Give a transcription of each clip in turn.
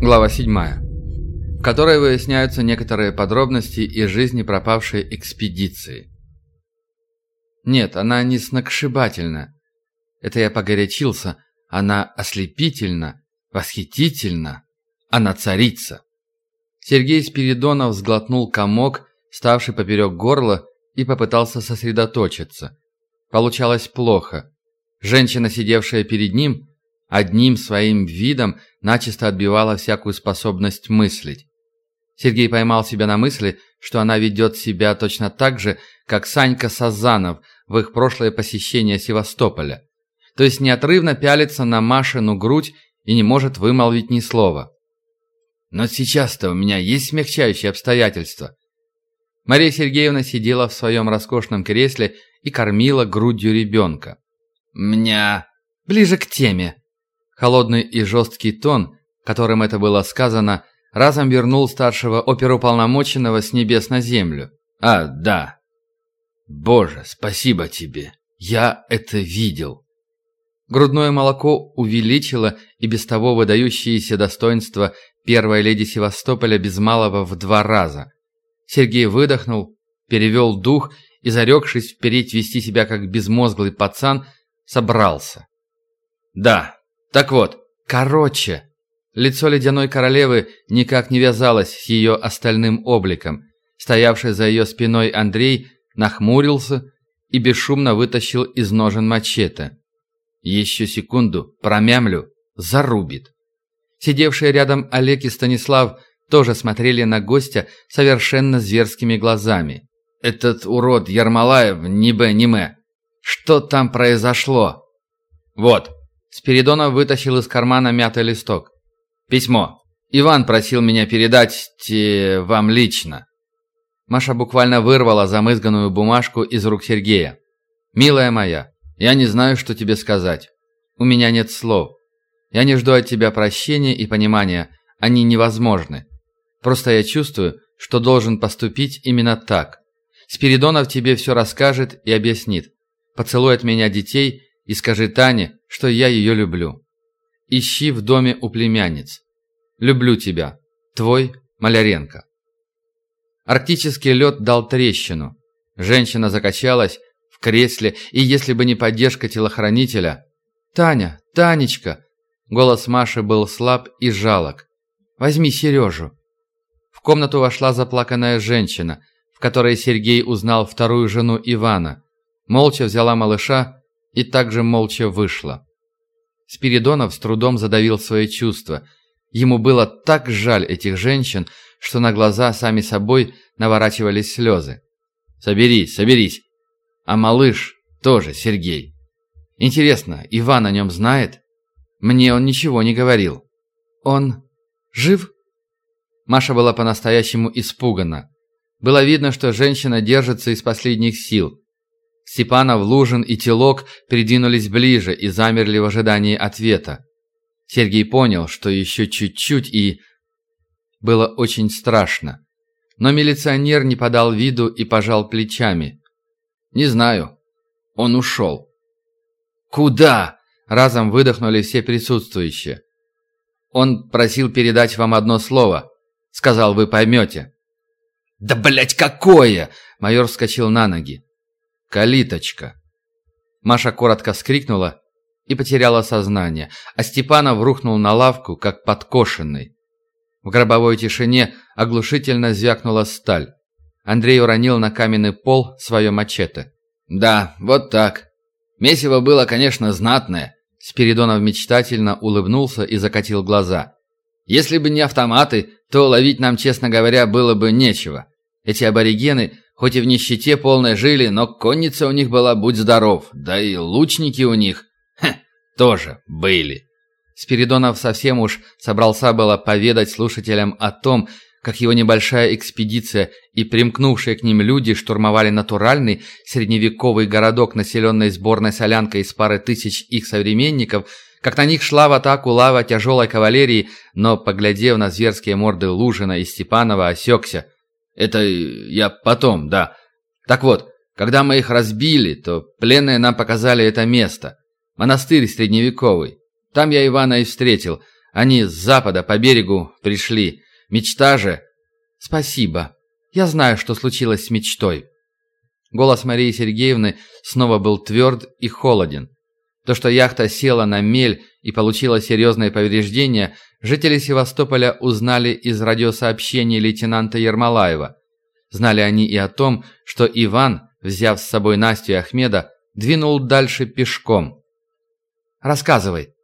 Глава 7. В которой выясняются некоторые подробности из жизни пропавшей экспедиции. Нет, она не сногсшибательна. Это я погорячился. Она ослепительна, восхитительна. Она царица. Сергей Спиридонов сглотнул комок, ставший поперек горла, и попытался сосредоточиться. Получалось плохо. Женщина, сидевшая перед ним, одним своим видом начисто отбивала всякую способность мыслить. Сергей поймал себя на мысли, что она ведет себя точно так же, как Санька Сазанов в их прошлое посещение Севастополя. То есть неотрывно пялится на Машину грудь и не может вымолвить ни слова. Но сейчас-то у меня есть смягчающие обстоятельства. Мария Сергеевна сидела в своем роскошном кресле и кормила грудью ребенка. «Меня...» «Ближе к теме». Холодный и жесткий тон, которым это было сказано, разом вернул старшего оперуполномоченного с небес на землю. «А, да. Боже, спасибо тебе. Я это видел». Грудное молоко увеличило и без того выдающиеся достоинства первой леди Севастополя без малого в два раза – Сергей выдохнул, перевел дух и, зарекшись вперед вести себя как безмозглый пацан, собрался. «Да, так вот, короче...» Лицо ледяной королевы никак не вязалось с ее остальным обликом. Стоявший за ее спиной Андрей нахмурился и бесшумно вытащил из ножен мачете. Еще секунду, промямлю, зарубит. Сидевшие рядом Олег и Станислав тоже смотрели на гостя совершенно зверскими глазами. «Этот урод Ермолаев, ни б, ни м. Что там произошло?» «Вот». Спиридонов вытащил из кармана мятый листок. «Письмо. Иван просил меня передать те, вам лично». Маша буквально вырвала замызганную бумажку из рук Сергея. «Милая моя, я не знаю, что тебе сказать. У меня нет слов. Я не жду от тебя прощения и понимания. Они невозможны. Просто я чувствую, что должен поступить именно так. Спиридонов тебе все расскажет и объяснит. Поцелуй от меня детей и скажи Тане, что я ее люблю. Ищи в доме у племянниц. Люблю тебя. Твой Маляренко. Арктический лед дал трещину. Женщина закачалась в кресле, и если бы не поддержка телохранителя... «Таня! Танечка!» Голос Маши был слаб и жалок. «Возьми Сережу. В комнату вошла заплаканная женщина, в которой Сергей узнал вторую жену Ивана. Молча взяла малыша и также молча вышла. Спиридонов с трудом задавил свои чувства. Ему было так жаль этих женщин, что на глаза сами собой наворачивались слезы. «Соберись, соберись. А малыш тоже Сергей. Интересно, Иван о нем знает? Мне он ничего не говорил. Он жив?» Маша была по-настоящему испугана. Было видно, что женщина держится из последних сил. Степанов, Лужин и Телок придвинулись ближе и замерли в ожидании ответа. Сергей понял, что еще чуть-чуть и... Было очень страшно. Но милиционер не подал виду и пожал плечами. «Не знаю. Он ушел». «Куда?» – разом выдохнули все присутствующие. «Он просил передать вам одно слово. Сказал, вы поймете». «Да, блять, какое!» Майор вскочил на ноги. «Калиточка». Маша коротко вскрикнула и потеряла сознание, а Степанов рухнул на лавку, как подкошенный. В гробовой тишине оглушительно звякнула сталь. Андрей уронил на каменный пол свое мачете. «Да, вот так. Месиво было, конечно, знатное». Спиридонов мечтательно улыбнулся и закатил глаза. «Если бы не автоматы, то ловить нам, честно говоря, было бы нечего. Эти аборигены, хоть и в нищете полной жили, но конница у них была будь здоров, да и лучники у них, хе, тоже были. Спиридонов совсем уж собрался было поведать слушателям о том, как его небольшая экспедиция и примкнувшие к ним люди штурмовали натуральный средневековый городок, населенный сборной солянкой из пары тысяч их современников – как на них шла в атаку лава тяжелой кавалерии, но, поглядев на зверские морды Лужина и Степанова, осекся. Это я потом, да. Так вот, когда мы их разбили, то пленные нам показали это место. Монастырь средневековый. Там я Ивана и встретил, Они с запада по берегу пришли. Мечта же...» «Спасибо. Я знаю, что случилось с мечтой». Голос Марии Сергеевны снова был тверд и холоден. То, что яхта села на мель и получила серьезные повреждения, жители Севастополя узнали из радиосообщений лейтенанта Ермолаева. Знали они и о том, что Иван, взяв с собой Настю и Ахмеда, двинул дальше пешком. «Рассказывай».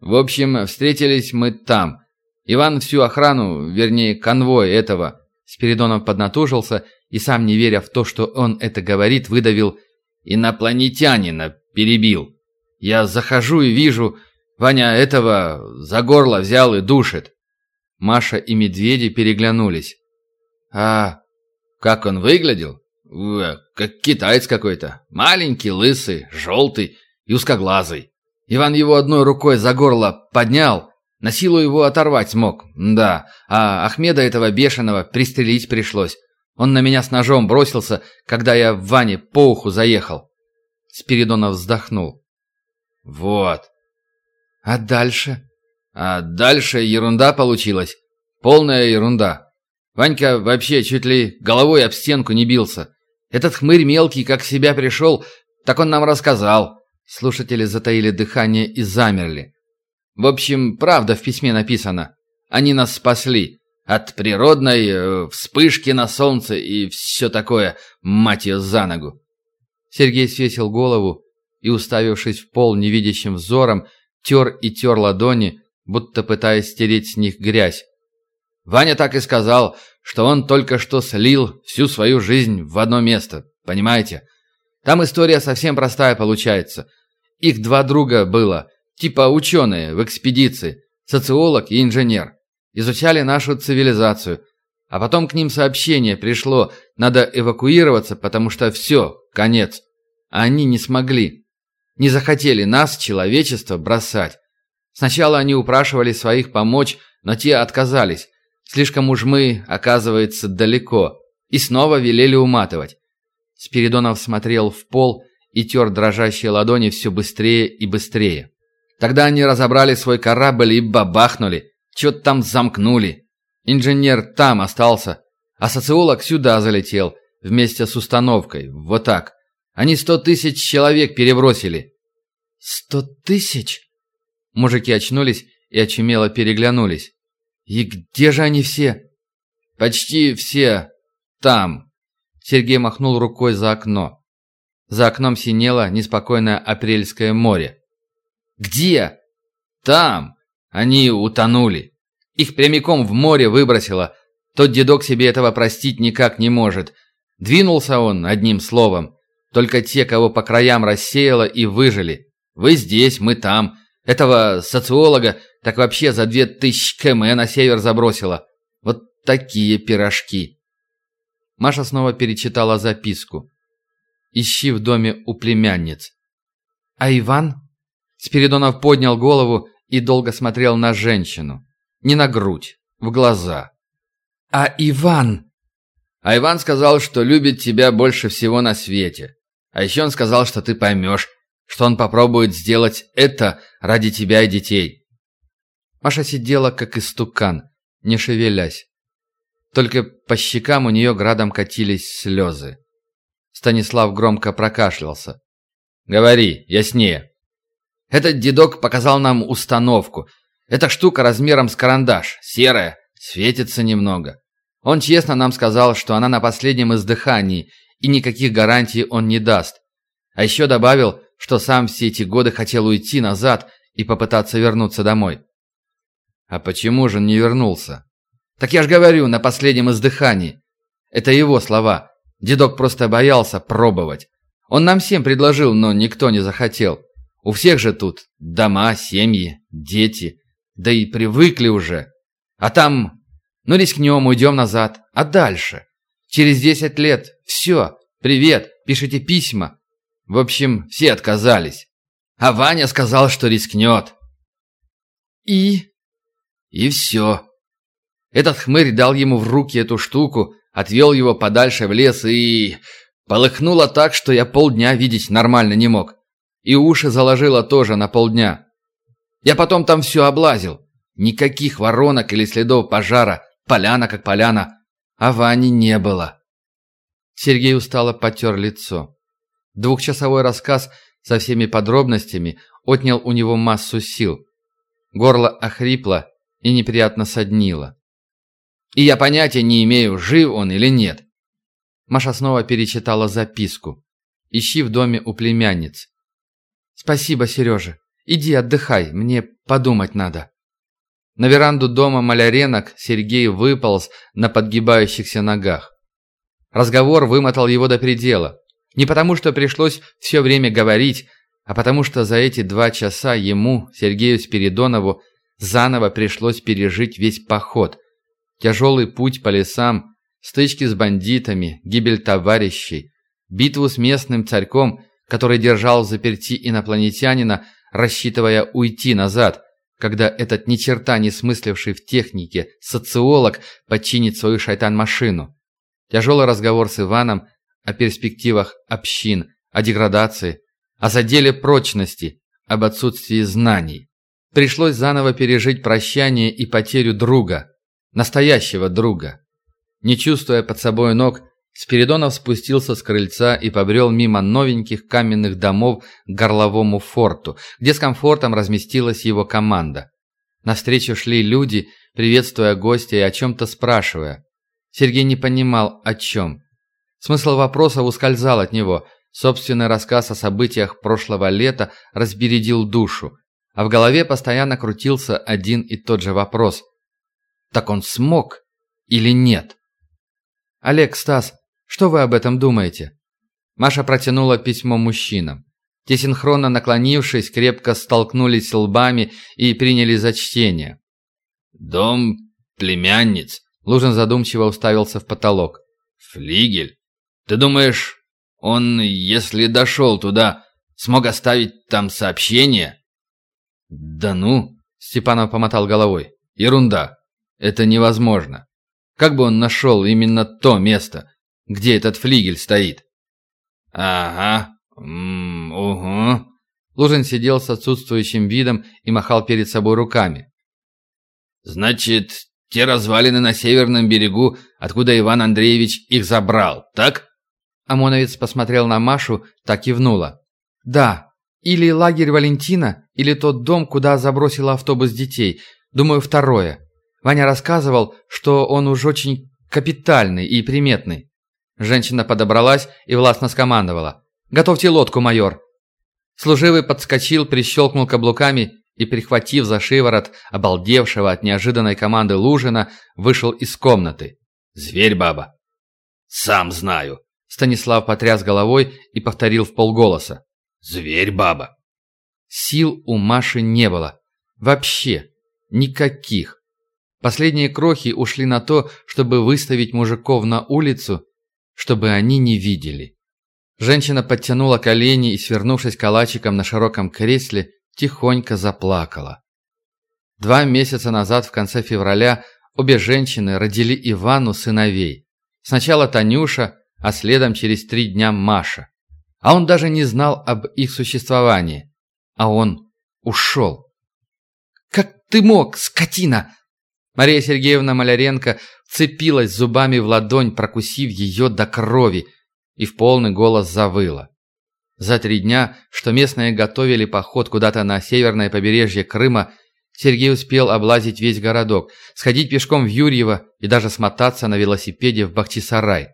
«В общем, встретились мы там. Иван всю охрану, вернее, конвой этого». Спиридонов поднатужился и, сам не веря в то, что он это говорит, выдавил «Инопланетянина перебил». Я захожу и вижу, Ваня этого за горло взял и душит. Маша и медведи переглянулись. А как он выглядел? Как китаец какой-то. Маленький, лысый, желтый и узкоглазый. Иван его одной рукой за горло поднял, на силу его оторвать смог. Да, а Ахмеда этого бешеного пристрелить пришлось. Он на меня с ножом бросился, когда я в Ване по уху заехал. Спиридонов вздохнул. «Вот». «А дальше?» «А дальше ерунда получилась. Полная ерунда. Ванька вообще чуть ли головой об стенку не бился. Этот хмырь мелкий, как себя пришел, так он нам рассказал». Слушатели затаили дыхание и замерли. В общем, правда в письме написано. Они нас спасли. От природной э, вспышки на солнце и все такое, мать ее, за ногу. Сергей свесил голову и, уставившись в пол невидящим взором, тер и тер ладони, будто пытаясь стереть с них грязь. Ваня так и сказал, что он только что слил всю свою жизнь в одно место, понимаете? Там история совсем простая получается. Их два друга было, типа ученые в экспедиции, социолог и инженер. Изучали нашу цивилизацию. А потом к ним сообщение пришло, надо эвакуироваться, потому что все, конец. А они не смогли. Не захотели нас, человечество, бросать. Сначала они упрашивали своих помочь, но те отказались. Слишком уж мы, оказывается, далеко. И снова велели уматывать. Спиридонов смотрел в пол и тер дрожащие ладони все быстрее и быстрее. Тогда они разобрали свой корабль и бабахнули. Чё-то там замкнули. Инженер там остался, а социолог сюда залетел, вместе с установкой, вот так. Они сто тысяч человек перебросили». «Сто тысяч?» Мужики очнулись и очумело переглянулись. «И где же они все?» «Почти все там». Сергей махнул рукой за окно. За окном синело неспокойное апрельское море. «Где?» «Там. Они утонули. Их прямиком в море выбросило. Тот дедок себе этого простить никак не может. Двинулся он, одним словом. Только те, кого по краям рассеяло и выжили. Вы здесь, мы там. Этого социолога так вообще за две тысячи км на север забросило. Вот такие пирожки. Маша снова перечитала записку. «Ищи в доме у племянниц». «А Иван?» Спиридонов поднял голову и долго смотрел на женщину. Не на грудь, в глаза. «А Иван?» «А Иван сказал, что любит тебя больше всего на свете. А еще он сказал, что ты поймешь, что он попробует сделать это ради тебя и детей». Маша сидела, как истукан, не шевелясь. Только по щекам у нее градом катились слезы. Станислав громко прокашлялся. «Говори, яснее». «Этот дедок показал нам установку. Эта штука размером с карандаш, серая, светится немного. Он честно нам сказал, что она на последнем издыхании, и никаких гарантий он не даст. А еще добавил, что сам все эти годы хотел уйти назад и попытаться вернуться домой. А почему же не вернулся? Так я ж говорю, на последнем издыхании. Это его слова. Дедок просто боялся пробовать. Он нам всем предложил, но никто не захотел. У всех же тут дома, семьи, дети. Да и привыкли уже. А там, ну рискнем, уйдем назад. А дальше? Через десять лет. Все. Привет. Пишите письма. В общем, все отказались. А Ваня сказал, что рискнет. И? И все. Этот хмырь дал ему в руки эту штуку, отвел его подальше в лес и... Полыхнуло так, что я полдня видеть нормально не мог. И уши заложило тоже на полдня. Я потом там все облазил. Никаких воронок или следов пожара, поляна как поляна, а Вани не было. Сергей устало потер лицо. Двухчасовой рассказ со всеми подробностями отнял у него массу сил. Горло охрипло и неприятно соднило. И я понятия не имею, жив он или нет. Маша снова перечитала записку. «Ищи в доме у племянниц». «Спасибо, Сережа. Иди отдыхай, мне подумать надо». На веранду дома маляренок Сергей выполз на подгибающихся ногах. Разговор вымотал его до предела. Не потому, что пришлось все время говорить, а потому что за эти два часа ему, Сергею Спиридонову, заново пришлось пережить весь поход. Тяжелый путь по лесам, стычки с бандитами, гибель товарищей, битву с местным царьком, который держал заперти инопланетянина, рассчитывая уйти назад, когда этот ни черта не смысливший в технике социолог подчинит свою шайтан-машину. Тяжелый разговор с Иваном о перспективах общин, о деградации, о заделе прочности, об отсутствии знаний. Пришлось заново пережить прощание и потерю друга, настоящего друга. Не чувствуя под собой ног, Спиридонов спустился с крыльца и побрел мимо новеньких каменных домов к горловому форту, где с комфортом разместилась его команда. Навстречу шли люди, приветствуя гостя и о чем-то спрашивая. Сергей не понимал, о чем. Смысл вопроса ускользал от него. Собственный рассказ о событиях прошлого лета разбередил душу. А в голове постоянно крутился один и тот же вопрос. Так он смог или нет? «Олег, Стас, что вы об этом думаете?» Маша протянула письмо мужчинам. Те, синхронно наклонившись, крепко столкнулись лбами и приняли за чтение. «Дом племянниц», — Лужин задумчиво уставился в потолок. «Флигель? Ты думаешь, он, если дошел туда, смог оставить там сообщение?» «Да ну!» — Степанов помотал головой. «Ерунда. Это невозможно. Как бы он нашел именно то место, где этот флигель стоит?» «Ага. М угу». Лужин сидел с отсутствующим видом и махал перед собой руками. «Значит, те развалины на северном берегу, откуда Иван Андреевич их забрал, так?» Амоновец посмотрел на Машу, так кивнула. «Да, или лагерь Валентина, или тот дом, куда забросила автобус детей. Думаю, второе. Ваня рассказывал, что он уж очень капитальный и приметный. Женщина подобралась и властно скомандовала. «Готовьте лодку, майор!» Служивый подскочил, прищелкнул каблуками и, прихватив за шиворот обалдевшего от неожиданной команды Лужина, вышел из комнаты. «Зверь, баба!» «Сам знаю!» Станислав потряс головой и повторил в полголоса. «Зверь, баба!» Сил у Маши не было. Вообще. Никаких. Последние крохи ушли на то, чтобы выставить мужиков на улицу, чтобы они не видели. Женщина подтянула колени и, свернувшись калачиком на широком кресле, тихонько заплакала. Два месяца назад, в конце февраля, обе женщины родили Ивану сыновей. Сначала Танюша, а следом через три дня Маша. А он даже не знал об их существовании. А он ушел. «Как ты мог, скотина?» Мария Сергеевна Маляренко цепилась зубами в ладонь, прокусив ее до крови, и в полный голос завыла. За три дня, что местные готовили поход куда-то на северное побережье Крыма, Сергей успел облазить весь городок, сходить пешком в Юрьево и даже смотаться на велосипеде в Бахчисарай.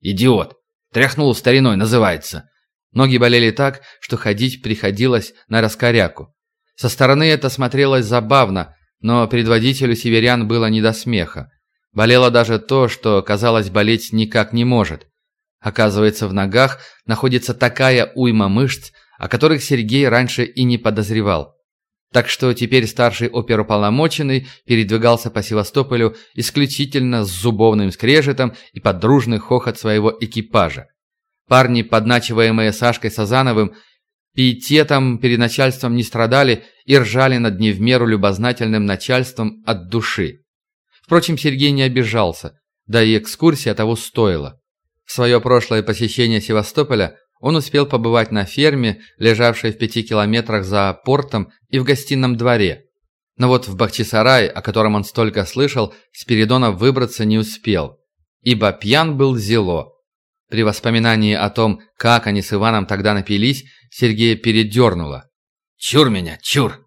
«Идиот! Тряхнул стариной, называется!» Ноги болели так, что ходить приходилось на раскоряку. Со стороны это смотрелось забавно, но предводителю северян было не до смеха. Болело даже то, что, казалось, болеть никак не может. Оказывается, в ногах находится такая уйма мышц, о которых Сергей раньше и не подозревал. Так что теперь старший оперуполномоченный передвигался по Севастополю исключительно с зубовным скрежетом и подружный хохот своего экипажа. Парни, подначиваемые Сашкой Сазановым, пиететом перед начальством не страдали и ржали над не в меру любознательным начальством от души. Впрочем, Сергей не обижался, да и экскурсия того стоила. В свое прошлое посещение Севастополя он успел побывать на ферме, лежавшей в пяти километрах за портом и в гостином дворе. Но вот в Бахчисарай, о котором он столько слышал, Спиридонов выбраться не успел, ибо пьян был зело. При воспоминании о том, как они с Иваном тогда напились, Сергея передернуло. «Чур меня, чур!»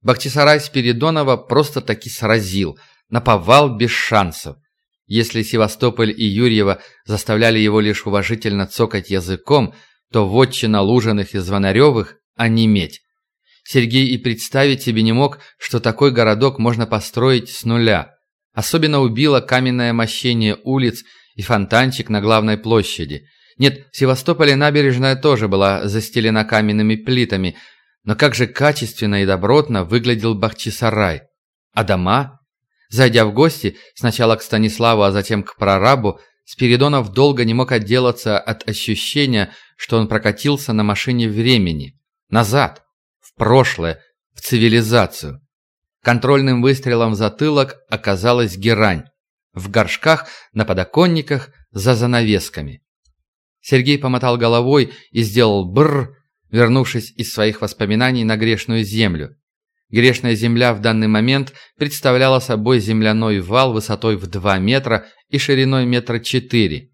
Бахчисарай Спиридонова просто-таки сразил, наповал без шансов. Если Севастополь и Юрьева заставляли его лишь уважительно цокать языком, то вотчина Лужиных и Звонаревых – онеметь. Сергей и представить себе не мог, что такой городок можно построить с нуля. Особенно убило каменное мощение улиц и фонтанчик на главной площади. Нет, в Севастополе набережная тоже была застелена каменными плитами, но как же качественно и добротно выглядел Бахчисарай. А дома? Зайдя в гости, сначала к Станиславу, а затем к прорабу, Спиридонов долго не мог отделаться от ощущения, что он прокатился на машине времени. Назад, в прошлое, в цивилизацию. Контрольным выстрелом в затылок оказалась герань. В горшках, на подоконниках, за занавесками. Сергей помотал головой и сделал бррр, вернувшись из своих воспоминаний на грешную землю. Грешная земля в данный момент представляла собой земляной вал высотой в 2 метра и шириной метра 4.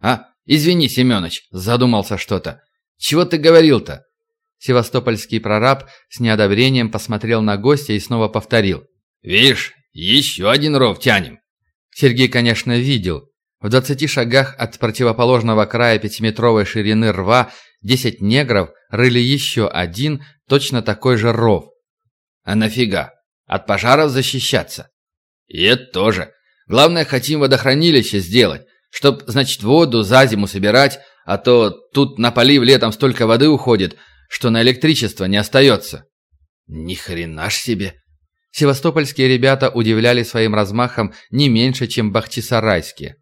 «А, извини, Семёныч, задумался что-то. Чего ты говорил-то?» Севастопольский прораб с неодобрением посмотрел на гостя и снова повторил. «Видишь, еще один ров тянем». Сергей, конечно, видел. В двадцати шагах от противоположного края пятиметровой ширины рва десять негров рыли еще один, точно такой же ров. А нафига? От пожаров защищаться? И это тоже. Главное, хотим водохранилище сделать, чтоб, значит, воду за зиму собирать, а то тут на полив летом столько воды уходит, что на электричество не остается. Ни хрена ж себе. Севастопольские ребята удивляли своим размахом не меньше, чем бахчисарайские.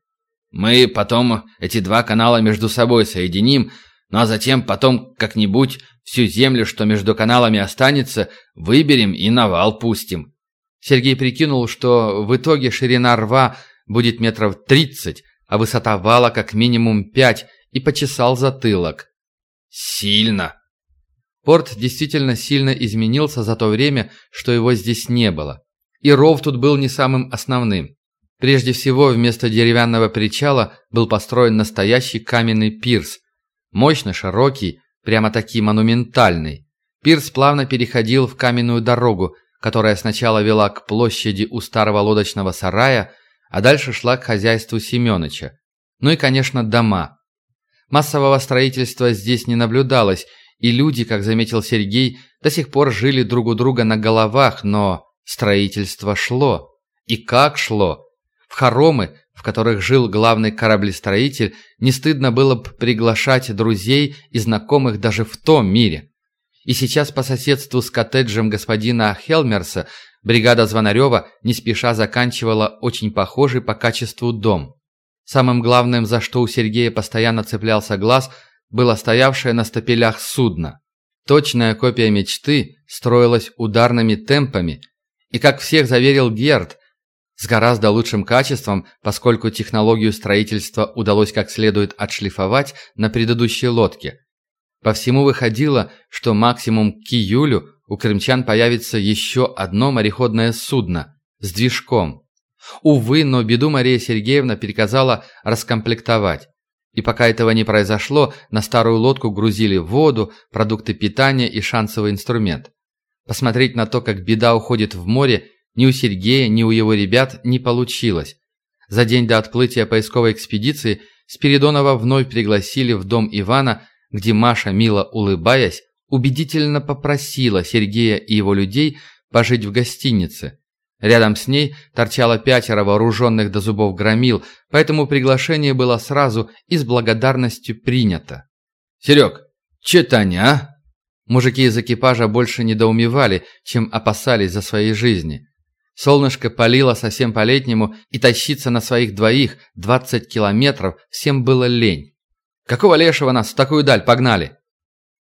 Мы потом эти два канала между собой соединим, ну а затем потом как-нибудь всю землю, что между каналами останется, выберем и на вал пустим. Сергей прикинул, что в итоге ширина рва будет метров тридцать, а высота вала как минимум пять, и почесал затылок. Сильно. Порт действительно сильно изменился за то время, что его здесь не было. И ров тут был не самым основным. Прежде всего, вместо деревянного причала был построен настоящий каменный пирс. Мощно широкий, прямо-таки монументальный. Пирс плавно переходил в каменную дорогу, которая сначала вела к площади у старого лодочного сарая, а дальше шла к хозяйству Семёныча. Ну и, конечно, дома. Массового строительства здесь не наблюдалось, и люди, как заметил Сергей, до сих пор жили друг у друга на головах, но строительство шло. И как шло? В хоромы, в которых жил главный кораблестроитель, не стыдно было бы приглашать друзей и знакомых даже в том мире. И сейчас по соседству с коттеджем господина Хелмерса бригада Звонарева не спеша заканчивала очень похожий по качеству дом. Самым главным, за что у Сергея постоянно цеплялся глаз, было стоявшее на стапелях судно. Точная копия мечты строилась ударными темпами, и, как всех заверил Герд, с гораздо лучшим качеством, поскольку технологию строительства удалось как следует отшлифовать на предыдущей лодке. По всему выходило, что максимум к июлю у крымчан появится еще одно мореходное судно с движком. Увы, но беду Мария Сергеевна приказала раскомплектовать. И пока этого не произошло, на старую лодку грузили воду, продукты питания и шансовый инструмент. Посмотреть на то, как беда уходит в море, ни у Сергея, ни у его ребят не получилось. За день до отплытия поисковой экспедиции Спиридонова вновь пригласили в дом Ивана, где Маша, мило улыбаясь, убедительно попросила Сергея и его людей пожить в гостинице. Рядом с ней торчало пятеро вооруженных до зубов громил, поэтому приглашение было сразу и с благодарностью принято. «Серег, че Таня, а?» Мужики из экипажа больше недоумевали, чем опасались за свои жизни. Солнышко палило совсем по-летнему, и тащиться на своих двоих 20 километров всем было лень. «Какого лешего нас в такую даль погнали?»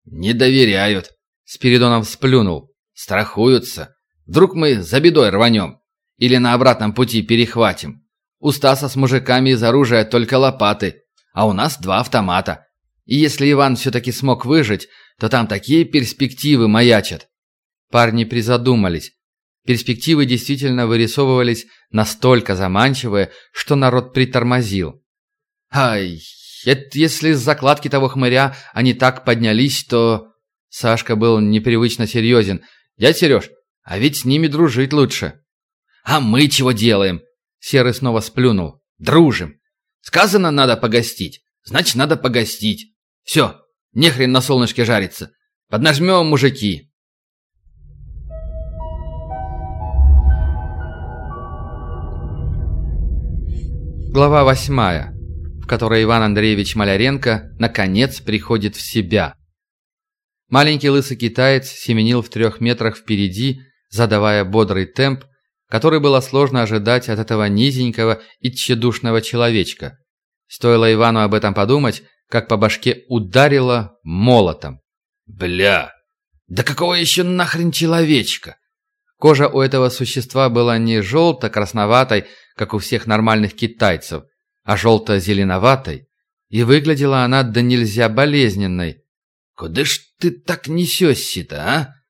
«Не доверяют», — Спиридонов сплюнул. «Страхуются. Вдруг мы за бедой рванем? Или на обратном пути перехватим? У Стаса с мужиками из оружия только лопаты, а у нас два автомата. И если Иван все-таки смог выжить, то там такие перспективы маячат». Парни призадумались. Перспективы действительно вырисовывались настолько заманчивые, что народ притормозил. «Ай, это если с закладки того хмыря они так поднялись, то...» Сашка был непривычно серьезен. «Дядь Сереж, а ведь с ними дружить лучше». «А мы чего делаем?» Серый снова сплюнул. «Дружим. Сказано, надо погостить. Значит, надо погостить. Все, нехрен на солнышке жариться. Поднажмем, мужики». Глава восьмая, в которой Иван Андреевич Маляренко наконец приходит в себя. Маленький лысый китаец семенил в трех метрах впереди, задавая бодрый темп, который было сложно ожидать от этого низенького и тщедушного человечка. Стоило Ивану об этом подумать, как по башке ударило молотом. «Бля! Да какого еще нахрен человечка?» Кожа у этого существа была не желто-красноватой, как у всех нормальных китайцев, а желто-зеленоватой, и выглядела она да нельзя болезненной. «Куда ж ты так несешься-то, а?»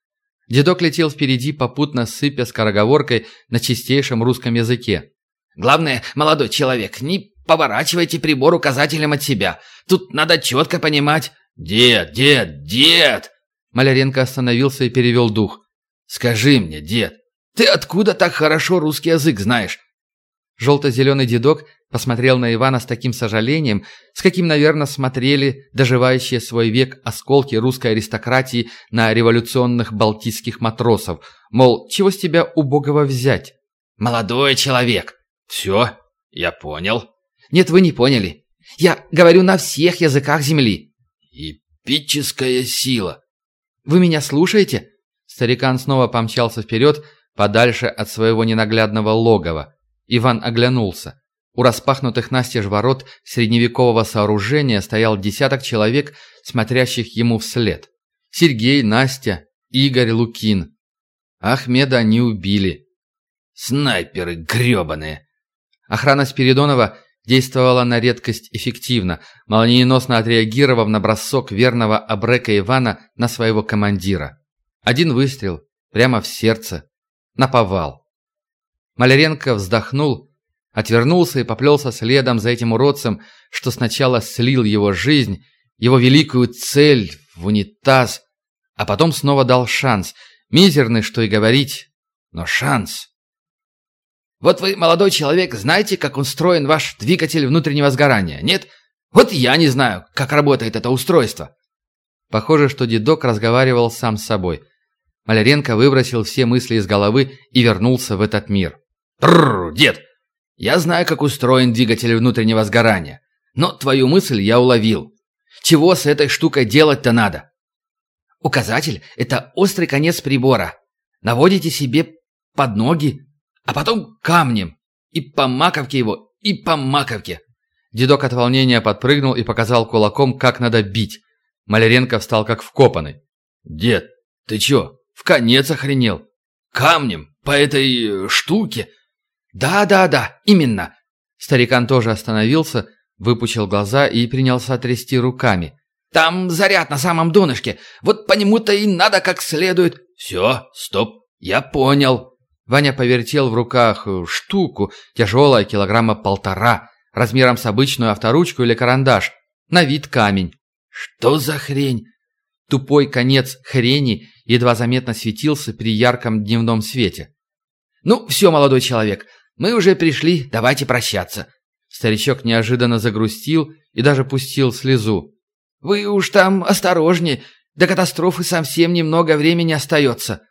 Дедок летел впереди, попутно сыпя скороговоркой на чистейшем русском языке. «Главное, молодой человек, не поворачивайте прибор указателем от себя. Тут надо четко понимать...» «Дед, дед, дед!» Маляренко остановился и перевел дух. «Скажи мне, дед, ты откуда так хорошо русский язык знаешь? Желто-зеленый дедок посмотрел на Ивана с таким сожалением, с каким, наверное, смотрели доживающие свой век осколки русской аристократии на революционных балтийских матросов. Мол, чего с тебя убогого взять? «Молодой человек!» «Все, я понял». «Нет, вы не поняли. Я говорю на всех языках Земли». «Эпическая сила». «Вы меня слушаете?» Старикан снова помчался вперед, подальше от своего ненаглядного логова. Иван оглянулся. У распахнутых настежь ворот средневекового сооружения стоял десяток человек, смотрящих ему вслед. Сергей, Настя, Игорь, Лукин. Ахмеда они убили. Снайперы гребаные. Охрана Спиридонова действовала на редкость эффективно, молниеносно отреагировав на бросок верного Абрека Ивана на своего командира. Один выстрел, прямо в сердце, наповал. Маляренко вздохнул, отвернулся и поплелся следом за этим уродцем, что сначала слил его жизнь, его великую цель в унитаз, а потом снова дал шанс. Мизерный, что и говорить, но шанс. Вот вы, молодой человек, знаете, как устроен ваш двигатель внутреннего сгорания, нет? Вот я не знаю, как работает это устройство. Похоже, что дедок разговаривал сам с собой. Маляренко выбросил все мысли из головы и вернулся в этот мир. «Бррр, дед, я знаю, как устроен двигатель внутреннего сгорания, но твою мысль я уловил. Чего с этой штукой делать-то надо?» «Указатель — это острый конец прибора. Наводите себе под ноги, а потом камнем. И по маковке его, и по маковке». Дедок от волнения подпрыгнул и показал кулаком, как надо бить. Маляренко встал как вкопанный. «Дед, ты чё, в конец охренел? Камнем? По этой э, штуке?» «Да-да-да, именно!» Старикан тоже остановился, выпучил глаза и принялся трясти руками. «Там заряд на самом донышке. Вот по нему-то и надо как следует». «Все, стоп, я понял». Ваня повертел в руках э, штуку, тяжелая, килограмма полтора, размером с обычную авторучку или карандаш. На вид камень. «Что за хрень?» Тупой конец хрени едва заметно светился при ярком дневном свете. «Ну, все, молодой человек, мы уже пришли, давайте прощаться». Старичок неожиданно загрустил и даже пустил слезу. «Вы уж там осторожнее, до катастрофы совсем немного времени остается».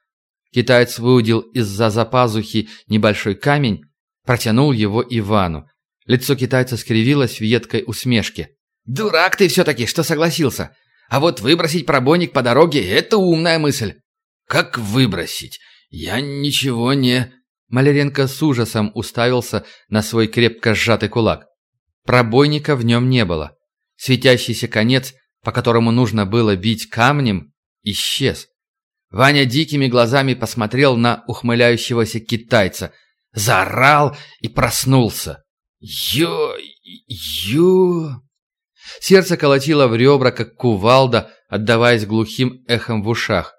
Китаец выудил из-за запазухи небольшой камень, протянул его Ивану. Лицо китайца скривилось в едкой усмешке. «Дурак ты все-таки, что согласился. А вот выбросить пробойник по дороге — это умная мысль». «Как выбросить? Я ничего не...» Маляренко с ужасом уставился на свой крепко сжатый кулак. Пробойника в нем не было. Светящийся конец, по которому нужно было бить камнем, исчез. Ваня дикими глазами посмотрел на ухмыляющегося китайца, заорал и проснулся. «Ё... ё...» Сердце колотило в ребра, как кувалда, отдаваясь глухим эхом в ушах.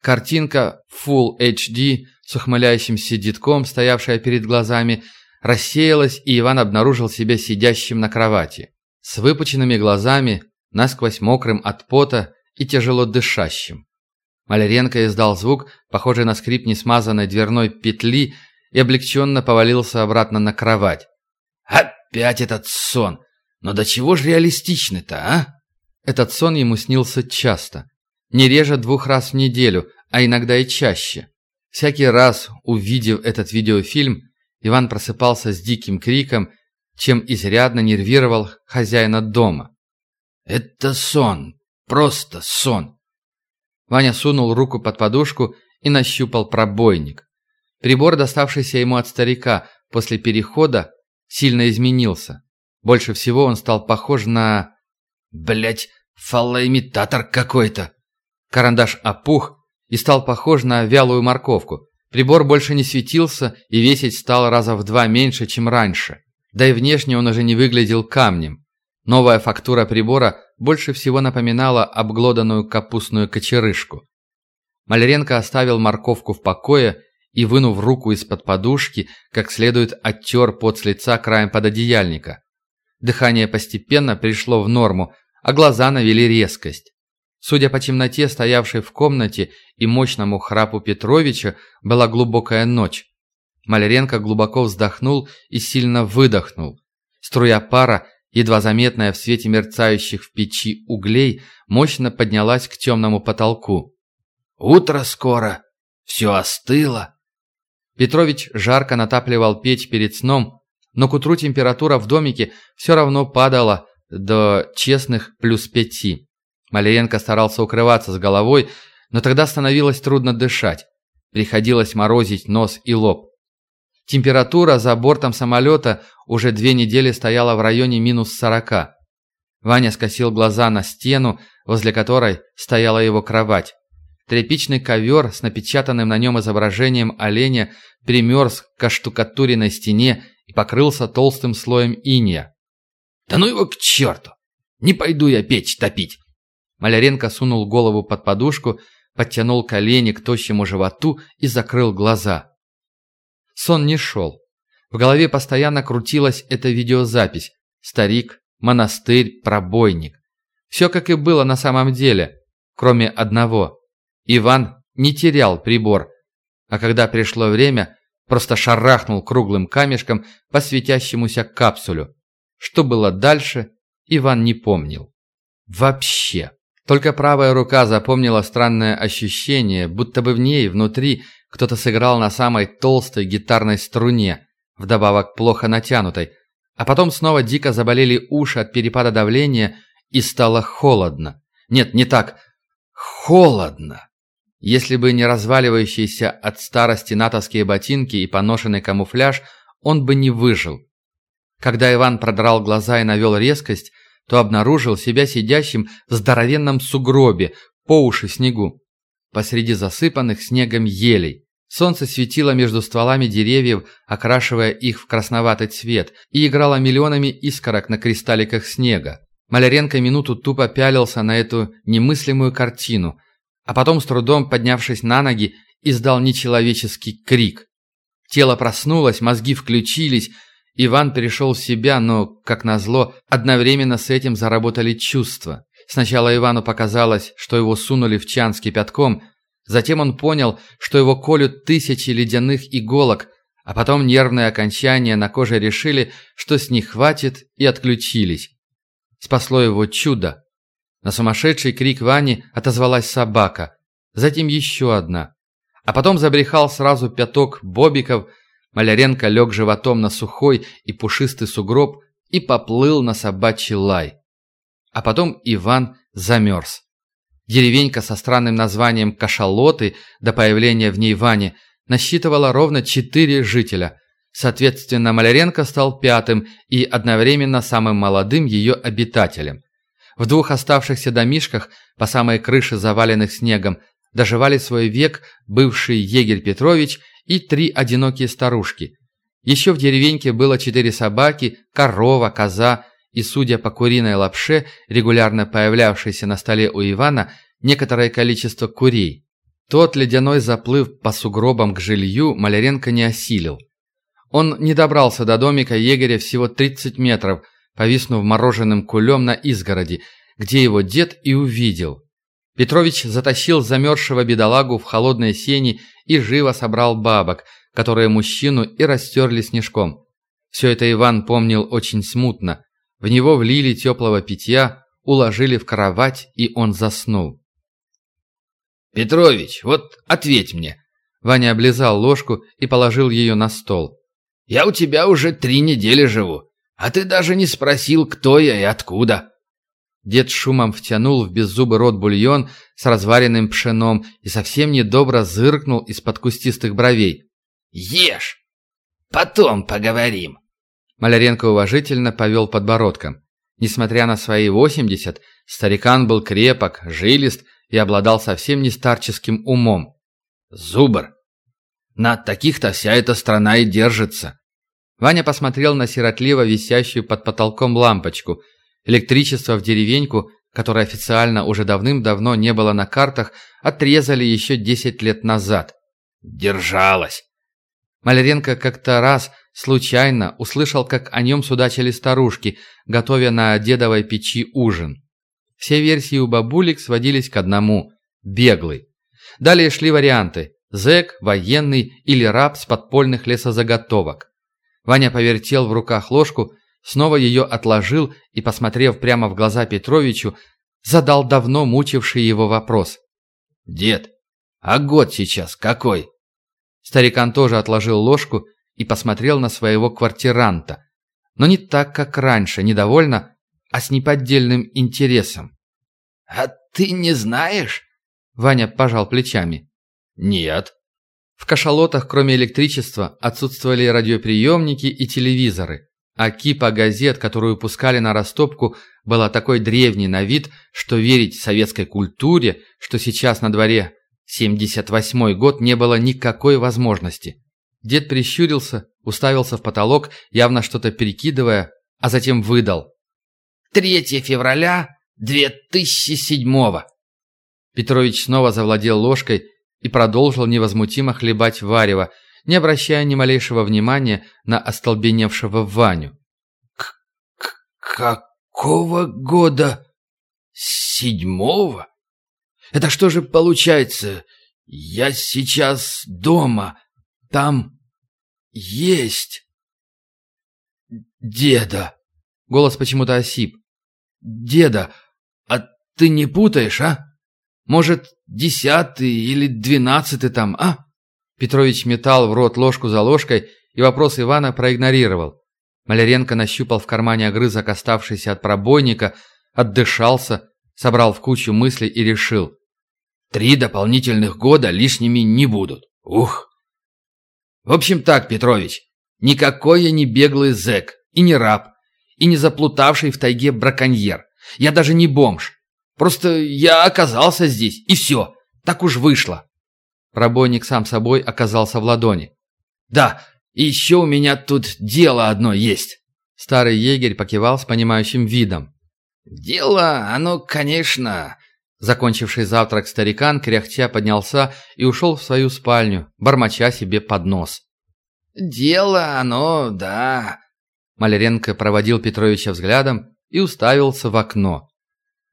Картинка Full HD с ухмыляющимся детком, стоявшая перед глазами, рассеялась, и Иван обнаружил себя сидящим на кровати, с выпученными глазами, насквозь мокрым от пота и тяжело дышащим. Маляренко издал звук, похожий на скрип несмазанной дверной петли, и облегченно повалился обратно на кровать. «Опять этот сон! Но до чего же реалистичный-то, а?» Этот сон ему снился часто. Не реже двух раз в неделю, а иногда и чаще. Всякий раз, увидев этот видеофильм, Иван просыпался с диким криком, чем изрядно нервировал хозяина дома. «Это сон! Просто сон!» Ваня сунул руку под подушку и нащупал пробойник. Прибор, доставшийся ему от старика после перехода, сильно изменился. Больше всего он стал похож на... Блять, фалоимитатор какой-то. Карандаш опух и стал похож на вялую морковку. Прибор больше не светился и весить стал раза в два меньше, чем раньше. Да и внешне он уже не выглядел камнем. Новая фактура прибора больше всего напоминала обглоданную капустную кочерышку. Маляренко оставил морковку в покое и, вынув руку из-под подушки, как следует оттер пот с лица краем пододеяльника. Дыхание постепенно пришло в норму, а глаза навели резкость. Судя по темноте, стоявшей в комнате, и мощному храпу Петровича, была глубокая ночь. Маляренко глубоко вздохнул и сильно выдохнул. Струя пара, едва заметная в свете мерцающих в печи углей, мощно поднялась к темному потолку. «Утро скоро! Все остыло!» Петрович жарко натапливал печь перед сном, но к утру температура в домике все равно падала до честных плюс пяти. Малиенко старался укрываться с головой, но тогда становилось трудно дышать. Приходилось морозить нос и лоб. Температура за бортом самолета уже две недели стояла в районе минус сорока. Ваня скосил глаза на стену, возле которой стояла его кровать. Тряпичный ковер с напечатанным на нем изображением оленя примерз к оштукатуренной стене и покрылся толстым слоем иния. «Да ну его к черту! Не пойду я печь топить!» Маляренко сунул голову под подушку, подтянул колени к тощему животу и закрыл глаза. Сон не шел. В голове постоянно крутилась эта видеозапись. Старик, монастырь, пробойник. Все как и было на самом деле, кроме одного. Иван не терял прибор, а когда пришло время, просто шарахнул круглым камешком по светящемуся капсулю. Что было дальше, Иван не помнил. Вообще. Только правая рука запомнила странное ощущение, будто бы в ней, внутри, кто-то сыграл на самой толстой гитарной струне, вдобавок плохо натянутой, а потом снова дико заболели уши от перепада давления и стало холодно. Нет, не так. Холодно. Если бы не разваливающиеся от старости натовские ботинки и поношенный камуфляж, он бы не выжил. Когда Иван продрал глаза и навел резкость, то обнаружил себя сидящим в здоровенном сугробе, по уши снегу, посреди засыпанных снегом елей. Солнце светило между стволами деревьев, окрашивая их в красноватый цвет, и играло миллионами искорок на кристалликах снега. Маляренко минуту тупо пялился на эту немыслимую картину, а потом, с трудом поднявшись на ноги, издал нечеловеческий крик. Тело проснулось, мозги включились, Иван перешел в себя, но, как назло, одновременно с этим заработали чувства. Сначала Ивану показалось, что его сунули в чан с кипятком, затем он понял, что его колют тысячи ледяных иголок, а потом нервные окончания на коже решили, что с них хватит, и отключились. Спасло его чудо. На сумасшедший крик Вани отозвалась собака, затем еще одна. А потом забрехал сразу пяток бобиков – Маляренко лег животом на сухой и пушистый сугроб и поплыл на собачий лай. А потом Иван замерз. Деревенька со странным названием Кашалоты до появления в ней Вани насчитывала ровно четыре жителя. Соответственно, Маляренко стал пятым и одновременно самым молодым ее обитателем. В двух оставшихся домишках, по самой крыше заваленных снегом, доживали свой век бывший егерь Петрович и три одинокие старушки. Еще в деревеньке было четыре собаки, корова, коза и, судя по куриной лапше, регулярно появлявшейся на столе у Ивана, некоторое количество курей. Тот ледяной заплыв по сугробам к жилью Маляренко не осилил. Он не добрался до домика егеря всего 30 метров, повиснув мороженым кулем на изгороди, где его дед и увидел. Петрович затащил замерзшего бедолагу в холодные сени и живо собрал бабок, которые мужчину и растерли снежком. Все это Иван помнил очень смутно. В него влили теплого питья, уложили в кровать, и он заснул. «Петрович, вот ответь мне!» Ваня облизал ложку и положил ее на стол. «Я у тебя уже три недели живу, а ты даже не спросил, кто я и откуда». Дед шумом втянул в беззубый рот бульон с разваренным пшеном и совсем недобро зыркнул из-под кустистых бровей. «Ешь! Потом поговорим!» Маляренко уважительно повел подбородком. Несмотря на свои восемьдесят, старикан был крепок, жилист и обладал совсем не старческим умом. «Зубр! На таких-то вся эта страна и держится!» Ваня посмотрел на сиротливо висящую под потолком лампочку. Электричество в деревеньку, которое официально уже давным-давно не было на картах, отрезали еще десять лет назад. «Держалась!» Маляренко как-то раз случайно услышал, как о нем судачили старушки, готовя на дедовой печи ужин. Все версии у бабулек сводились к одному – беглый. Далее шли варианты – зэк, военный или раб с подпольных лесозаготовок. Ваня повертел в руках ложку, снова ее отложил и, посмотрев прямо в глаза Петровичу, задал давно мучивший его вопрос. «Дед, а год сейчас какой?» Старикан тоже отложил ложку и посмотрел на своего квартиранта. Но не так, как раньше, недовольно, а с неподдельным интересом. «А ты не знаешь?» Ваня пожал плечами. «Нет». В кашалотах, кроме электричества, отсутствовали радиоприемники и телевизоры, а кипа газет, которую пускали на растопку, была такой древней на вид, что верить советской культуре, что сейчас на дворе 78 год не было никакой возможности. Дед прищурился, уставился в потолок, явно что-то перекидывая, а затем выдал. 3 февраля 2007-го. Петрович снова завладел ложкой и продолжил невозмутимо хлебать варево, не обращая ни малейшего внимания на остолбеневшего Ваню. К -к «Какого года? Седьмого?» Это что же получается? Я сейчас дома. Там есть деда. Голос почему-то осип. Деда, а ты не путаешь, а? Может, десятый или двенадцатый там, а? Петрович метал в рот ложку за ложкой и вопрос Ивана проигнорировал. Маляренко нащупал в кармане огрызок, оставшийся от пробойника, отдышался, собрал в кучу мыслей и решил. Три дополнительных года лишними не будут. Ух! В общем так, Петрович, никакой я не беглый зэк и не раб, и не заплутавший в тайге браконьер. Я даже не бомж. Просто я оказался здесь, и все. Так уж вышло. Пробойник сам собой оказался в ладони. Да, еще у меня тут дело одно есть. Старый егерь покивал с понимающим видом. Дело, оно, конечно, Закончивший завтрак старикан кряхтя поднялся и ушел в свою спальню, бормоча себе под нос. «Дело оно, да». Маляренко проводил Петровича взглядом и уставился в окно.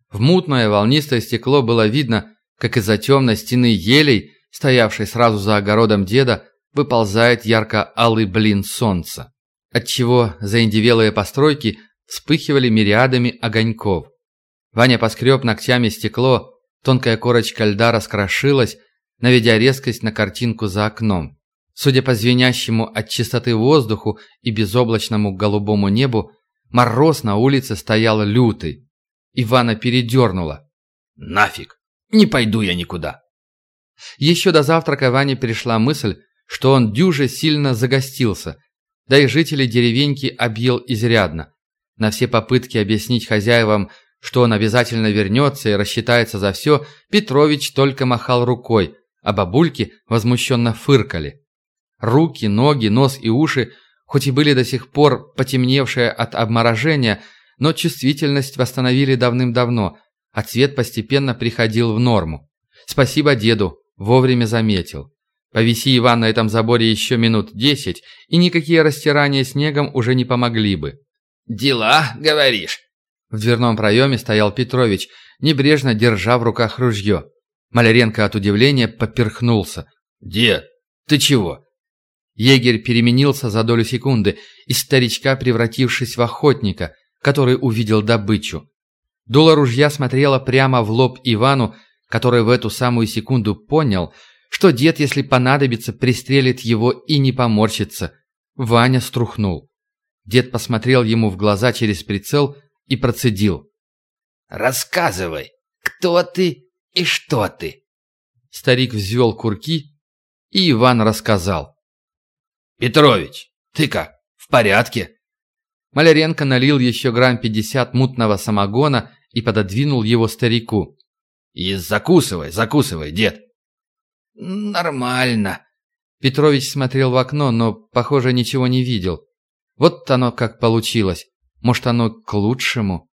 В мутное волнистое стекло было видно, как из-за темной стены елей, стоявшей сразу за огородом деда, выползает ярко-алый блин солнца, отчего заиндевелые постройки вспыхивали мириадами огоньков. Ваня поскреб ногтями стекло, тонкая корочка льда раскрошилась, наведя резкость на картинку за окном. Судя по звенящему от чистоты воздуху и безоблачному голубому небу, мороз на улице стоял лютый. Ивана передернуло. «Нафиг! Не пойду я никуда!» Еще до завтрака Ване пришла мысль, что он дюже сильно загостился, да и жители деревеньки объел изрядно. На все попытки объяснить хозяевам, что он обязательно вернется и рассчитается за все, Петрович только махал рукой, а бабульки возмущенно фыркали. Руки, ноги, нос и уши, хоть и были до сих пор потемневшие от обморожения, но чувствительность восстановили давным-давно, а цвет постепенно приходил в норму. Спасибо деду, Вовремя заметил. Повиси Иван на этом заборе еще минут десять, и никакие растирания снегом уже не помогли бы. «Дела, говоришь?» В дверном проеме стоял Петрович, небрежно держа в руках ружье. Маляренко от удивления поперхнулся. «Дед, ты чего?» Егерь переменился за долю секунды, из старичка превратившись в охотника, который увидел добычу. Дуло ружья смотрело прямо в лоб Ивану, который в эту самую секунду понял, что дед, если понадобится, пристрелит его и не поморщится. Ваня струхнул. Дед посмотрел ему в глаза через прицел и процедил. «Рассказывай, кто ты и что ты?» Старик взвел курки, и Иван рассказал. «Петрович, ты как, в порядке?» Маляренко налил еще грамм пятьдесят мутного самогона и пододвинул его старику. «И закусывай, закусывай, дед!» «Нормально». Петрович смотрел в окно, но, похоже, ничего не видел. Вот оно как получилось. Может, оно к лучшему?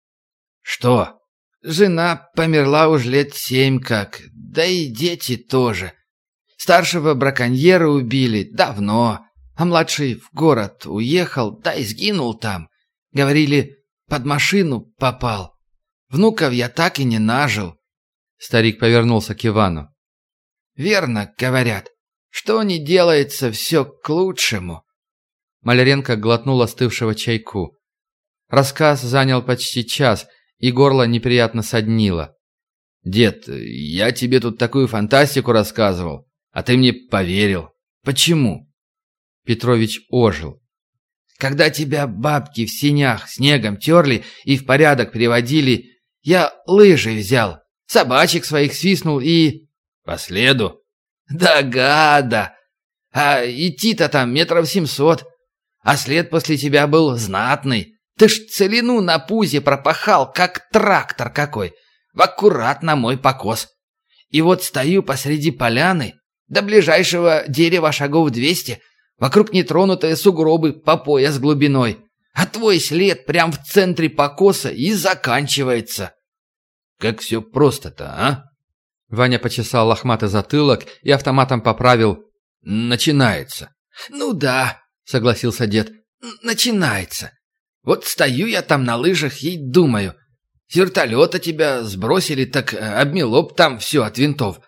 «Что?» «Жена померла уж лет семь как, да и дети тоже. Старшего браконьера убили давно, а младший в город уехал, да и сгинул там. Говорили, под машину попал. Внуков я так и не нажил». Старик повернулся к Ивану. «Верно, говорят. Что не делается, все к лучшему». Маляренко глотнул остывшего чайку. Рассказ занял почти час, и горло неприятно соднило. «Дед, я тебе тут такую фантастику рассказывал, а ты мне поверил. Почему?» Петрович ожил. «Когда тебя бабки в синях снегом терли и в порядок приводили, я лыжи взял, собачек своих свистнул и...» «По следу?» «Да гада! А идти-то там метров семьсот, а след после тебя был знатный. Ты ж целину на пузе пропахал, как трактор какой, в аккурат на мой покос. И вот стою посреди поляны, до ближайшего дерева шагов двести, вокруг нетронутые сугробы по пояс глубиной, а твой след прям в центре покоса и заканчивается. Как все просто-то, а? Ваня почесал лохматый затылок и автоматом поправил «Начинается». «Ну да», — согласился дед, — «начинается. Вот стою я там на лыжах и думаю, с вертолета тебя сбросили, так э, обмело б там все от винтов.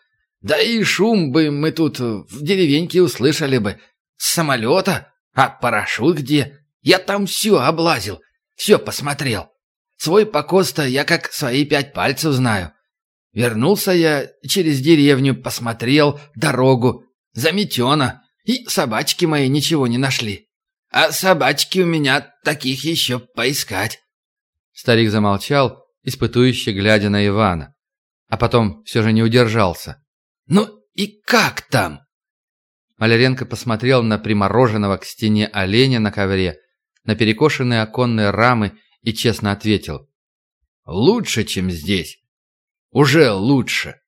Да и шум бы мы тут в деревеньке услышали бы. С самолета? А парашют где? Я там все облазил, все посмотрел. Свой покос-то я как свои пять пальцев знаю. Вернулся я через деревню, посмотрел дорогу, заметено, и собачки мои ничего не нашли. А собачки у меня таких еще поискать. Старик замолчал, испытующе глядя на Ивана. А потом все же не удержался. «Ну и как там?» Маляренко посмотрел на примороженного к стене оленя на ковре, на перекошенные оконные рамы и честно ответил. «Лучше, чем здесь. Уже лучше.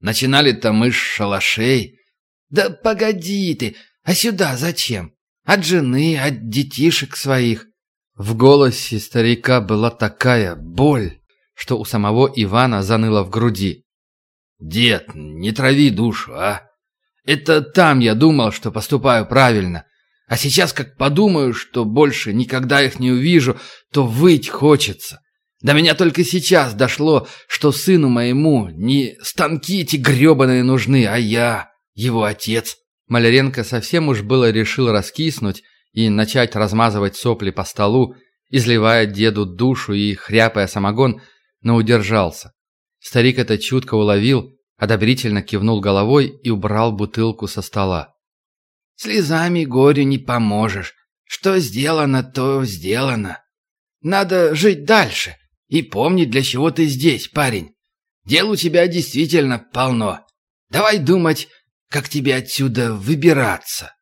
Начинали-то мы с шалашей». «Да погоди ты, а сюда зачем? От жены, от детишек своих. В голосе старика была такая боль, что у самого Ивана заныло в груди. «Дед, не трави душу, а! Это там я думал, что поступаю правильно. А сейчас, как подумаю, что больше никогда их не увижу, то выть хочется. До меня только сейчас дошло, что сыну моему не станки эти гребаные нужны, а я, его отец. Маляренко совсем уж было решил раскиснуть и начать размазывать сопли по столу, изливая деду душу и хряпая самогон, но удержался. Старик это чутко уловил, одобрительно кивнул головой и убрал бутылку со стола. «Слезами горю не поможешь. Что сделано, то сделано. Надо жить дальше и помнить, для чего ты здесь, парень. Дел у тебя действительно полно. Давай думать как тебе отсюда выбираться?»